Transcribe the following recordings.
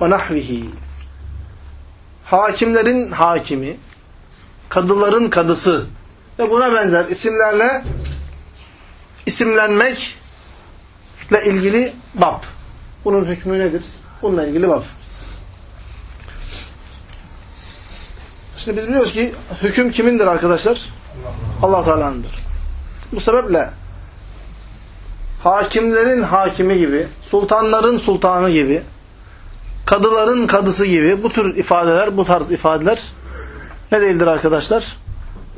ve nahvihi. Hakimlerin hakimi, kadıların kadısı ve buna benzer isimlerle isimlenmekle ilgili bab. Bunun hükmü nedir? Bununla ilgili bab. Şimdi biz biliyoruz ki hüküm kimindir arkadaşlar? Allah Teala'nındır. Bu sebeple hakimlerin hakimi gibi, sultanların sultanı gibi, kadıların kadısı gibi bu tür ifadeler, bu tarz ifadeler ne değildir arkadaşlar?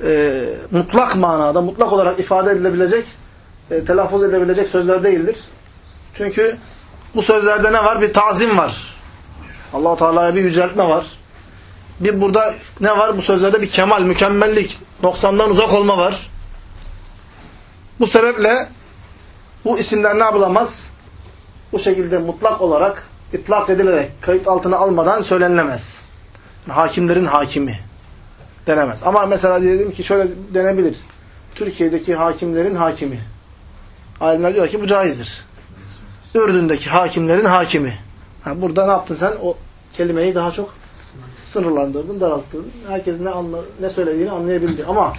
Ee, mutlak manada, mutlak olarak ifade edilebilecek, e, telaffuz edebilecek sözler değildir. Çünkü bu sözlerde ne var? Bir tazim var. allah Teala'ya bir yüceltme var. Bir burada ne var? Bu sözlerde bir kemal, mükemmellik, noksandan uzak olma var. Bu sebeple bu isimler ne yapılamaz? Bu şekilde mutlak olarak itlak edilerek, kayıt altına almadan söylenilemez. Hakimlerin hakimi denemez. Ama mesela diyelim ki şöyle denebilir. Türkiye'deki hakimlerin hakimi. Alimler diyor ki bu caizdir. Ürdün'deki hakimlerin hakimi. Ha, burada ne yaptın sen? O kelimeyi daha çok sınırlandırdın, daralttın. Herkes ne, anla, ne söylediğini anlayabildi. Ama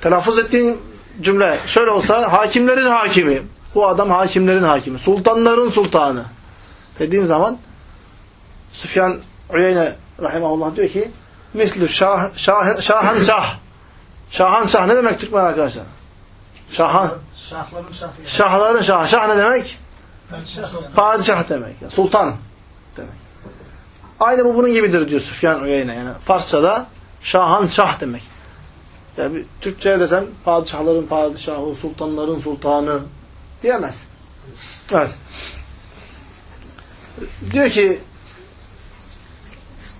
telaffuz ettiğin cümle şöyle olsa hakimlerin hakimi. Bu adam hakimlerin hakimi. Sultanların sultanı. Dediğin zaman Süfyan Uyeyne rahimahullah diyor ki mislü şah, şah, şahan şah. Şahan şah ne demek Türkmen arkadaşlar? Şahan. Şahların şahı. Şahların şah. Şah ne demek? Padişah demek. Yani sultan demek. Aynı bu bunun gibidir diyor Süfyan Uyeyne. Yani Farsçada şahan şah demek. Yani bir Türkçe'ye desen padişahların padişahı, sultanların sultanı diyemez. Evet. Diyor ki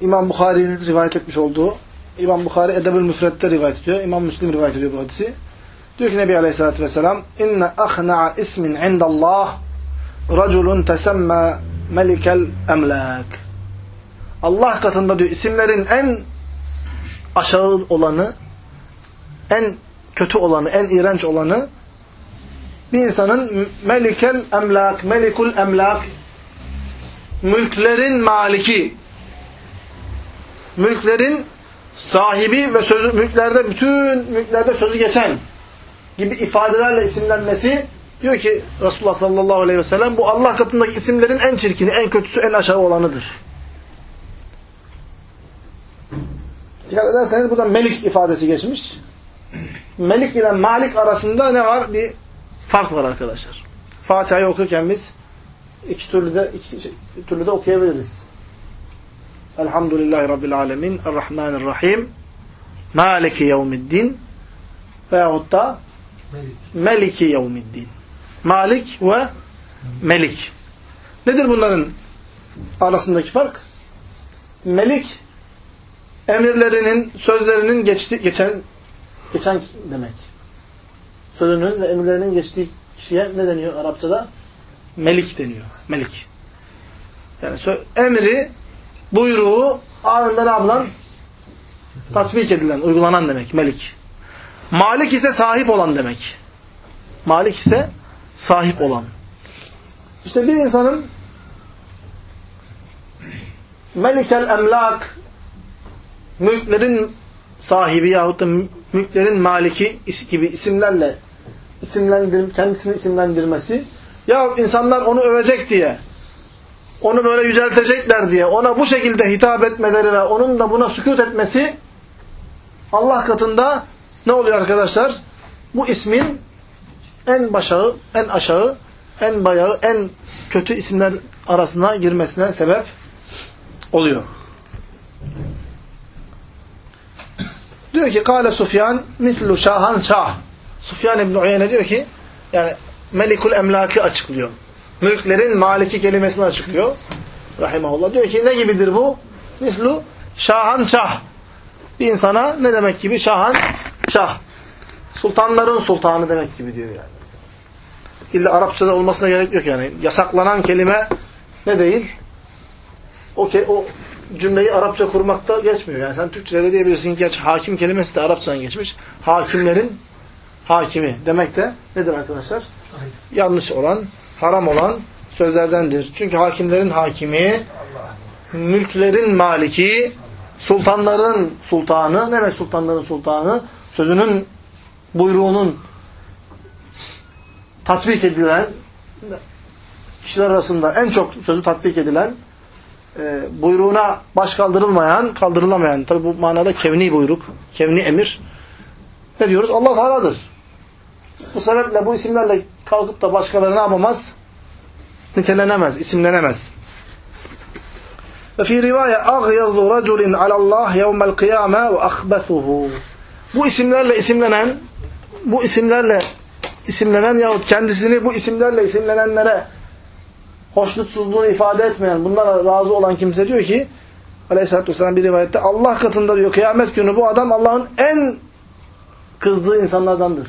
İmam Bukhari'nin rivayet etmiş olduğu İmam Bukhari Edebül Müfret'te rivayet ediyor. İmam Müslim rivayet ediyor bu hadisi. Diyor ki Nebi Aleyhisselatü Vesselam İnne ahna'a ismin indallah raculun tesemme melikel emlak Allah katında diyor isimlerin en aşağı olanı, en kötü olanı, en iğrenç olanı bir insanın melikel emlak, melikul emlak mülklerin maliki mülklerin sahibi ve sözü mülklerde bütün mülklerde sözü geçen gibi ifadelerle isimlenmesi diyor ki Resulullah sallallahu aleyhi ve sellem bu Allah katındaki isimlerin en çirkini, en kötüsü, en aşağı olanıdır. Dikkat ederseniz burada melik ifadesi geçmiş. Melik ile malik arasında ne var? Bir fark var arkadaşlar. Fatiha'yı okurken biz iki türlü de, iki türlü de okuyabiliriz. Elhamdülillahi Rabbil Alemin Errahmanirrahim Maliki Yevmiddin veyahut da Melik. Meliki Yevmiddin. Malik ve Melik. Nedir bunların arasındaki fark? Melik emirlerinin, sözlerinin geçti, geçen geçen demek. Sözünün ve emirlerinin geçtiği kişiye ne deniyor Arapçada? Melik deniyor. Melik. Yani emri, buyruğu anında ne yapılan? Tatbik edilen, uygulanan demek melik. Malik ise sahip olan demek. Malik ise sahip olan. İşte bir insanın melikel emlak mülklerin sahibi yahut da mülklerin maliki gibi isimlerle isimlendir, kendisini isimlendirmesi ya insanlar onu övecek diye onu böyle yüceltecekler diye ona bu şekilde hitap etmeleri ve onun da buna sükut etmesi Allah katında ne oluyor arkadaşlar? Bu ismin en başağı, en aşağı, en bayağı, en kötü isimler arasına girmesine sebep oluyor. Diyor ki Kale Sufyan mislu şahan şah. Sufyan İbn Uyeyne diyor ki yani Melikul Emlak'ı açıklıyor. Mülklerin maliki kelimesini açıklıyor. Rahimahullah. Diyor ki ne gibidir bu? Mislu şahan şah. Bir insana ne demek gibi? Şahan şah. Sultanların sultanı demek gibi diyor yani. İlla Arapçada olmasına gerek yok yani. Yasaklanan kelime ne değil? O, ke o cümleyi Arapça kurmakta geçmiyor. Yani sen Türkçe'de diyebilirsin ki hakim kelimesi de Arapçadan geçmiş. Hakimlerin hakimi demek de nedir arkadaşlar? Yanlış olan, haram olan sözlerdendir. Çünkü hakimlerin hakimi, mülklerin maliki, sultanların sultanı, ne demek sultanların sultanı? Sözünün, buyruğunun tatbik edilen, kişiler arasında en çok sözü tatbik edilen, e, buyruğuna baş kaldırılmayan, kaldırılamayan, tabi bu manada kevni buyruk, kevni emir, ne diyoruz? Allah Teala'dır. Bu sebeple bu isimlerle kalkıp da başkaları ne yapamaz? Nitelenemez, isimlenemez. Ve fi rivaye agyazu raculin alallah yevmel kıyame ve ahbethuhu. Bu isimlerle isimlenen, bu isimlerle isimlenen yahut kendisini bu isimlerle isimlenenlere hoşnutsuzluğunu ifade etmeyen, bunlara razı olan kimse diyor ki Aleyhisselatü Vesselam bir rivayette Allah katında diyor kıyamet günü bu adam Allah'ın en kızdığı insanlardandır.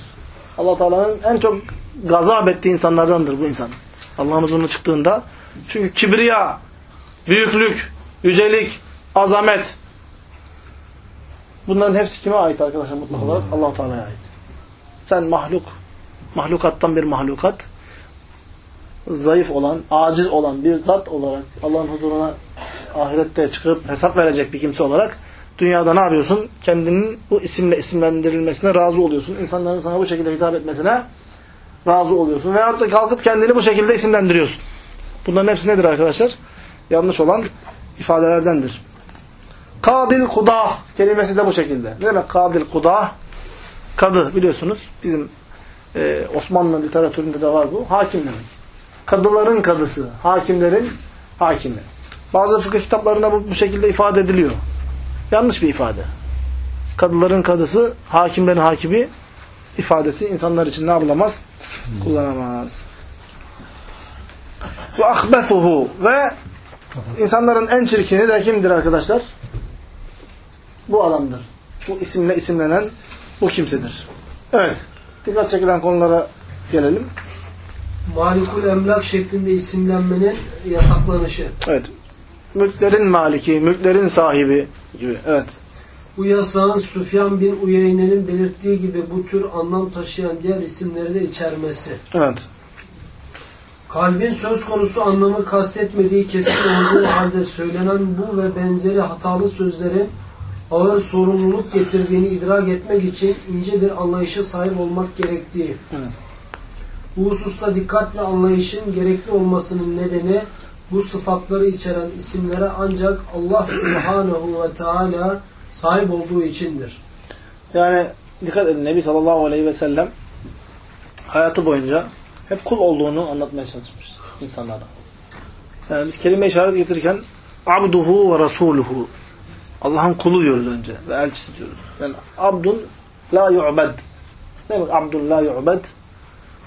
Allah Teala'nın en çok gazap ettiği insanlardandır bu insan. Allah'ın huzuruna çıktığında. Çünkü kibriya, büyüklük, yücelik, azamet bunların hepsi kime ait arkadaşlar mutlak olarak? allah Teala'ya ait. Sen mahluk, mahlukattan bir mahlukat, zayıf olan, aciz olan bir zat olarak Allah'ın huzuruna ahirette çıkıp hesap verecek bir kimse olarak dünyada ne yapıyorsun? Kendinin bu isimle isimlendirilmesine razı oluyorsun. İnsanların sana bu şekilde hitap etmesine razı oluyorsun. Veyahut da kalkıp kendini bu şekilde isimlendiriyorsun. Bunların hepsi nedir arkadaşlar? Yanlış olan ifadelerdendir. Kadil kudah kelimesi de bu şekilde. Ne demek kadil kudah? Kadı biliyorsunuz. Bizim e, Osmanlı literatüründe de var bu. Hakim demek. Kadıların kadısı. Hakimlerin hakimi. Bazı fıkıh kitaplarında bu, bu şekilde ifade ediliyor. Yanlış bir ifade. Kadıların kadısı, hakimlerin hakimi ifadesi insanlar için ne yapılamaz? Kullanamaz. Ve ahbesuhu ve insanların en çirkini de kimdir arkadaşlar? Bu adamdır. Bu isimle isimlenen bu kimsedir. Evet. Dikkat çekilen konulara gelelim. Malikul emlak şeklinde isimlenmenin yasaklanışı. Evet. Mülklerin maliki, mülklerin sahibi gibi. Evet. Bu yasağın Süfyan bin Uyeyne'nin belirttiği gibi bu tür anlam taşıyan diğer isimleri de içermesi. Evet. Kalbin söz konusu anlamı kastetmediği kesin olduğu halde söylenen bu ve benzeri hatalı sözlerin ağır sorumluluk getirdiğini idrak etmek için ince bir anlayışa sahip olmak gerektiği. Evet. Bu hususta dikkat ve anlayışın gerekli olmasının nedeni bu sıfatları içeren isimlere ancak Allah Subhanahu ve Teala sahip olduğu içindir. Yani dikkat edin Nebi sallallahu aleyhi ve sellem hayatı boyunca hep kul olduğunu anlatmaya çalışmış insanlara. Yani biz kelime işaret getirirken abduhu ve rasuluhu Allah'ın kulu diyoruz önce ve elçisi diyoruz. Yani abdun la yu'bed. Ne demek abdun la yu'bed?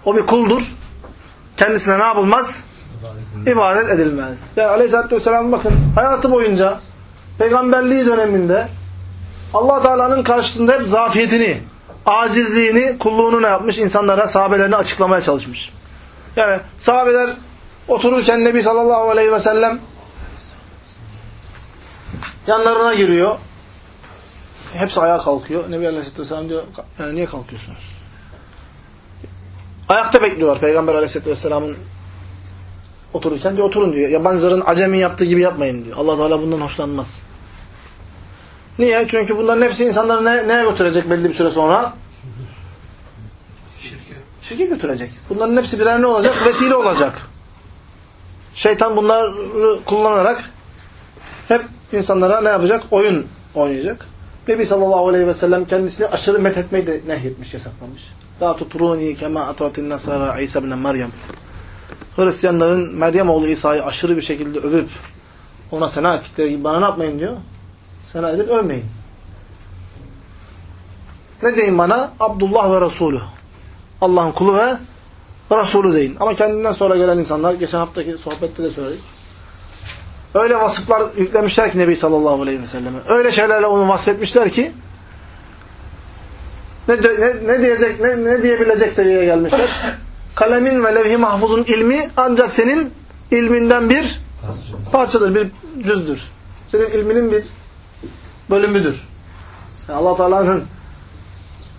O bir kuldur. Kendisine ne yapılmaz? İbadet edilmez. Yani aleyhissalatü vesselam bakın hayatı boyunca peygamberliği döneminde allah Teala'nın karşısında hep zafiyetini, acizliğini, kulluğunu ne yapmış? insanlara, sahabelerine açıklamaya çalışmış. Yani sahabeler otururken Nebi sallallahu aleyhi ve sellem Yanlarına giriyor. Hepsi ayağa kalkıyor. Nebi Aleyhisselatü Vesselam diyor, yani niye kalkıyorsunuz? Ayakta bekliyorlar Peygamber Aleyhisselatü Vesselam'ın otururken diyor oturun diyor. Yabancıların acemi yaptığı gibi yapmayın diyor. Allah Teala bundan hoşlanmaz. Niye? Çünkü bunların hepsi insanları ne, neye götürecek belli bir süre sonra? Şirke. Şirke götürecek. Bunların hepsi birer ne olacak? Vesile olacak. Şeytan bunları kullanarak hep insanlara ne yapacak? Oyun oynayacak. Nebi sallallahu aleyhi ve sellem kendisini aşırı methetmeyi de nehyetmiş, yasaklamış. La tutruni kema atratin nasara İsa ibn Meryem. Hristiyanların Meryem oğlu İsa'yı aşırı bir şekilde övüp ona sena ettikleri gibi bana ne yapmayın diyor? Sena edip övmeyin. Ne deyin bana? Abdullah ve Resulü. Allah'ın kulu ve Resulü deyin. Ama kendinden sonra gelen insanlar, geçen haftaki sohbette de söyledik. Öyle vasıflar yüklemişler ki Nebi sallallahu aleyhi ve selleme. Öyle şeylerle onu vasfetmişler ki ne, ne, ne diyecek, ne, ne diyebilecek seviyeye gelmişler. Kalemin ve levh-i mahfuzun ilmi ancak senin ilminden bir parçadır, bir cüzdür. Senin ilminin bir bölümüdür. Yani allah Teala'nın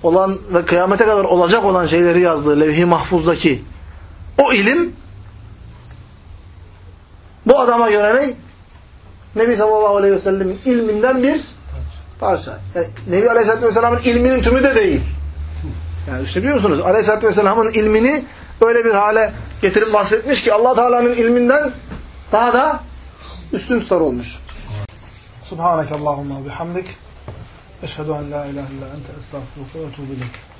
olan ve kıyamete kadar olacak olan şeyleri yazdığı levh-i mahfuzdaki o ilim bu adama göre ne? Nebi sallallahu aleyhi ve sellemin ilminden bir parça. Yani Nebi aleyhissalatü vesselamın ilminin tümü de değil. Yani işte biliyor musunuz? Aleyhissalatü vesselamın ilmini öyle bir hale getirip vasfetmiş ki allah Teala'nın ilminden daha da üstün tutar olmuş. Subhaneke Allahumma bihamdik. Eşhedü en la ilahe illa ente estağfurullah ve ileyk.